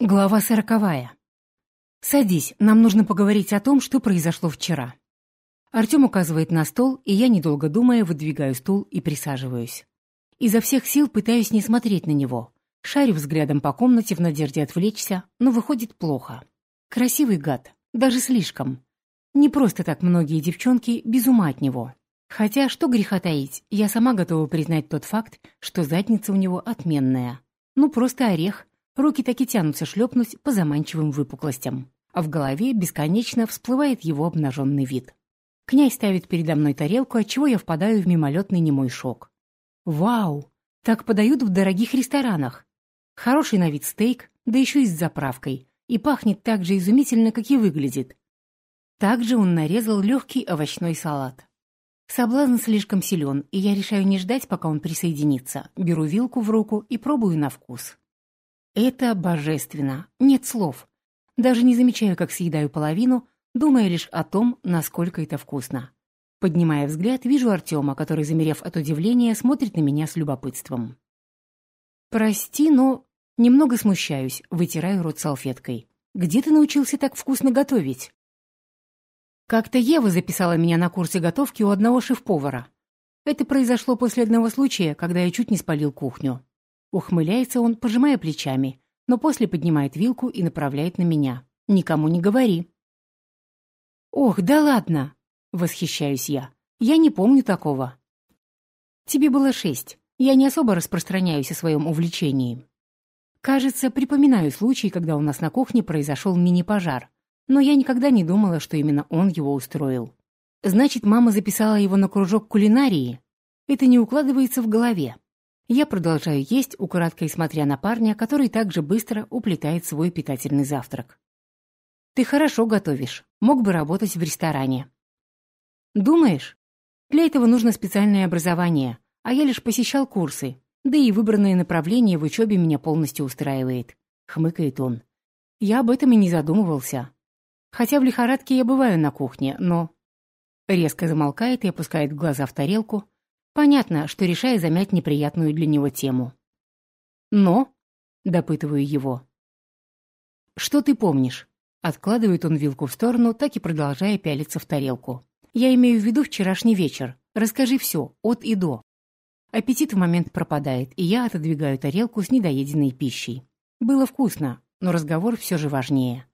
Глава сороковая. «Садись, нам нужно поговорить о том, что произошло вчера». Артем указывает на стол, и я, недолго думая, выдвигаю стул и присаживаюсь. Изо всех сил пытаюсь не смотреть на него. Шарю взглядом по комнате в надежде отвлечься, но выходит плохо. Красивый гад, даже слишком. Не просто так многие девчонки без ума от него. Хотя, что греха таить, я сама готова признать тот факт, что задница у него отменная. Ну, просто орех — Руки так и тянутся шлепнуть по заманчивым выпуклостям, а в голове бесконечно всплывает его обнаженный вид. Князь ставит передо мной тарелку, отчего я впадаю в мимолетный немой шок. Вау! Так подают в дорогих ресторанах. Хороший на вид стейк, да еще и с заправкой, и пахнет так же изумительно, как и выглядит. Также он нарезал легкий овощной салат. Соблазн слишком силен, и я решаю не ждать, пока он присоединится. Беру вилку в руку и пробую на вкус. Это божественно, нет слов. Даже не замечаю, как съедаю половину, думая лишь о том, насколько это вкусно. Поднимая взгляд, вижу Артема, который, замерев от удивления, смотрит на меня с любопытством. «Прости, но...» Немного смущаюсь, вытираю рот салфеткой. «Где ты научился так вкусно готовить?» Как-то Ева записала меня на курсе готовки у одного шеф-повара. Это произошло после одного случая, когда я чуть не спалил кухню. Ухмыляется он, пожимая плечами, но после поднимает вилку и направляет на меня. «Никому не говори». «Ох, да ладно!» — восхищаюсь я. «Я не помню такого». «Тебе было шесть. Я не особо распространяюсь о своем увлечении». Кажется, припоминаю случай, когда у нас на кухне произошел мини-пожар, но я никогда не думала, что именно он его устроил. Значит, мама записала его на кружок кулинарии? Это не укладывается в голове. Я продолжаю есть, украдкой смотря на парня, который также быстро уплетает свой питательный завтрак. «Ты хорошо готовишь. Мог бы работать в ресторане». «Думаешь? Для этого нужно специальное образование, а я лишь посещал курсы, да и выбранное направление в учебе меня полностью устраивает», — хмыкает он. «Я об этом и не задумывался. Хотя в лихорадке я бываю на кухне, но...» Резко замолкает и опускает глаза в тарелку, Понятно, что решая замять неприятную для него тему. «Но?» — допытываю его. «Что ты помнишь?» Откладывает он вилку в сторону, так и продолжая пялиться в тарелку. «Я имею в виду вчерашний вечер. Расскажи все, от и до». Аппетит в момент пропадает, и я отодвигаю тарелку с недоеденной пищей. Было вкусно, но разговор все же важнее.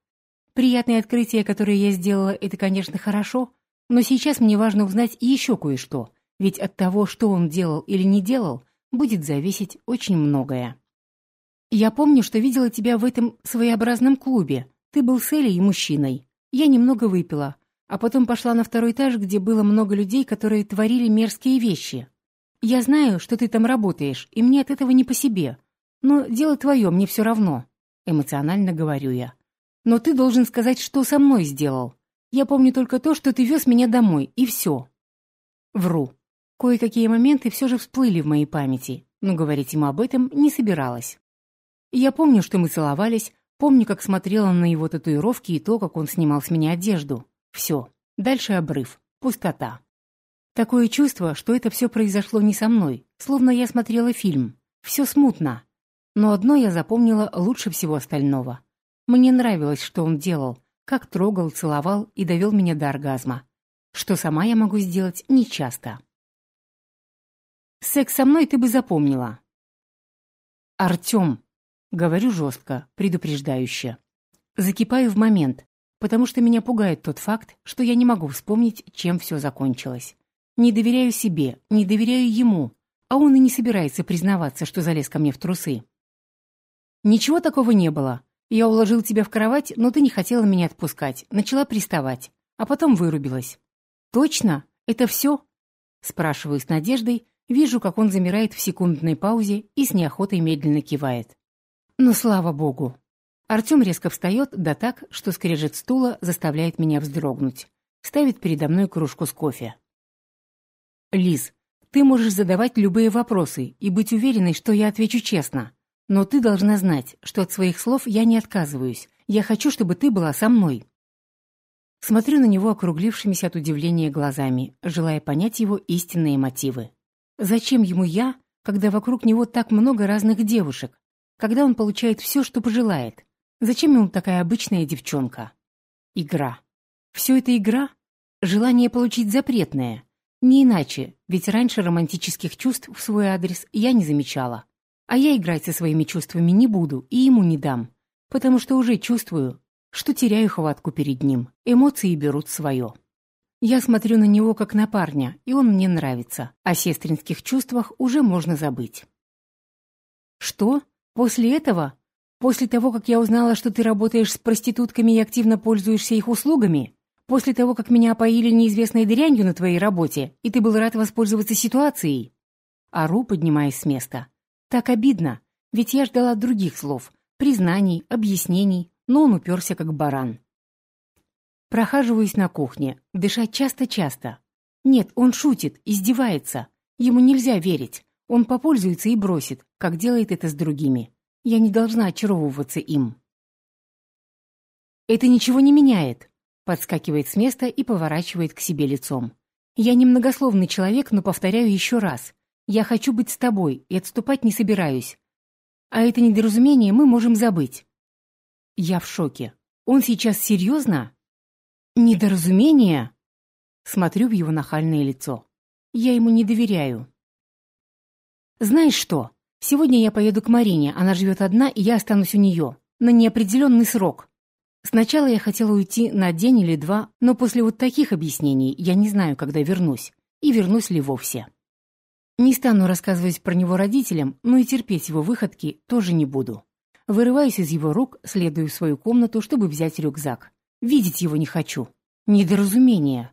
Приятные открытия, которые я сделала, это, конечно, хорошо, но сейчас мне важно узнать еще кое-что, ведь от того, что он делал или не делал, будет зависеть очень многое. Я помню, что видела тебя в этом своеобразном клубе. Ты был с Элей и мужчиной. Я немного выпила, а потом пошла на второй этаж, где было много людей, которые творили мерзкие вещи. Я знаю, что ты там работаешь, и мне от этого не по себе. Но дело твое, мне все равно. Эмоционально говорю я. Но ты должен сказать, что со мной сделал. Я помню только то, что ты вез меня домой, и все. Вру. Кое-какие моменты все же всплыли в моей памяти, но говорить ему об этом не собиралась. Я помню, что мы целовались, помню, как смотрела на его татуировки и то, как он снимал с меня одежду. Все. Дальше обрыв. Пустота. Такое чувство, что это все произошло не со мной, словно я смотрела фильм. Все смутно. Но одно я запомнила лучше всего остального. Мне нравилось, что он делал, как трогал, целовал и довел меня до оргазма. Что сама я могу сделать нечасто. Секс со мной ты бы запомнила. Артем, говорю жестко, предупреждающе. Закипаю в момент, потому что меня пугает тот факт, что я не могу вспомнить, чем все закончилось. Не доверяю себе, не доверяю ему, а он и не собирается признаваться, что залез ко мне в трусы. Ничего такого не было. Я уложил тебя в кровать, но ты не хотела меня отпускать, начала приставать, а потом вырубилась. Точно? Это все? Спрашиваю с надеждой, Вижу, как он замирает в секундной паузе и с неохотой медленно кивает. Но слава богу. Артем резко встает, да так, что скрежет стула заставляет меня вздрогнуть. Ставит передо мной кружку с кофе. «Лиз, ты можешь задавать любые вопросы и быть уверенной, что я отвечу честно. Но ты должна знать, что от своих слов я не отказываюсь. Я хочу, чтобы ты была со мной». Смотрю на него округлившимися от удивления глазами, желая понять его истинные мотивы. Зачем ему я, когда вокруг него так много разных девушек, когда он получает все, что пожелает? Зачем ему такая обычная девчонка? Игра. Все это игра? Желание получить запретное. Не иначе, ведь раньше романтических чувств в свой адрес я не замечала. А я играть со своими чувствами не буду и ему не дам, потому что уже чувствую, что теряю хватку перед ним. Эмоции берут свое. Я смотрю на него как на парня, и он мне нравится. О сестринских чувствах уже можно забыть. Что? После этого? После того, как я узнала, что ты работаешь с проститутками и активно пользуешься их услугами? После того, как меня опоили неизвестной дрянью на твоей работе, и ты был рад воспользоваться ситуацией? Ару, поднимаясь с места. Так обидно, ведь я ждала других слов, признаний, объяснений, но он уперся как баран. Прохаживаюсь на кухне, дышать часто-часто. Нет, он шутит, издевается. Ему нельзя верить. Он попользуется и бросит, как делает это с другими. Я не должна очаровываться им. «Это ничего не меняет», — подскакивает с места и поворачивает к себе лицом. «Я немногословный человек, но повторяю еще раз. Я хочу быть с тобой и отступать не собираюсь. А это недоразумение мы можем забыть». Я в шоке. Он сейчас серьезно? Недоразумение? Смотрю в его нахальное лицо. Я ему не доверяю. Знаешь что? Сегодня я поеду к Марине, она живет одна, и я останусь у нее. На неопределенный срок. Сначала я хотела уйти на день или два, но после вот таких объяснений я не знаю, когда вернусь. И вернусь ли вовсе. Не стану рассказывать про него родителям, но и терпеть его выходки тоже не буду. Вырываюсь из его рук, следую в свою комнату, чтобы взять рюкзак. Видеть его не хочу. Недоразумение.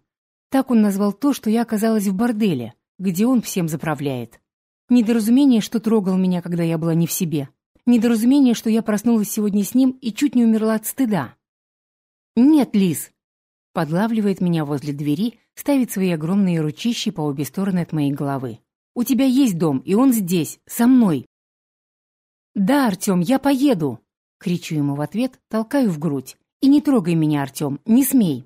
Так он назвал то, что я оказалась в борделе, где он всем заправляет. Недоразумение, что трогал меня, когда я была не в себе. Недоразумение, что я проснулась сегодня с ним и чуть не умерла от стыда. «Нет, Лиз!» Подлавливает меня возле двери, ставит свои огромные ручищи по обе стороны от моей головы. «У тебя есть дом, и он здесь, со мной!» «Да, Артем, я поеду!» Кричу ему в ответ, толкаю в грудь. «И не трогай меня, Артем, не смей!»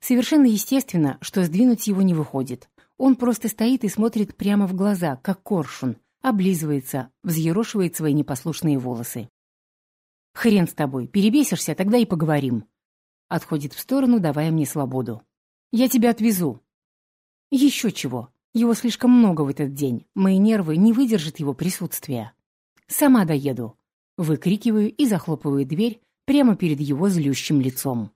Совершенно естественно, что сдвинуть его не выходит. Он просто стоит и смотрит прямо в глаза, как коршун, облизывается, взъерошивает свои непослушные волосы. «Хрен с тобой, перебесишься, тогда и поговорим». Отходит в сторону, давая мне свободу. «Я тебя отвезу». «Еще чего. Его слишком много в этот день. Мои нервы не выдержат его присутствия». «Сама доеду». Выкрикиваю и захлопываю дверь прямо перед его злющим лицом.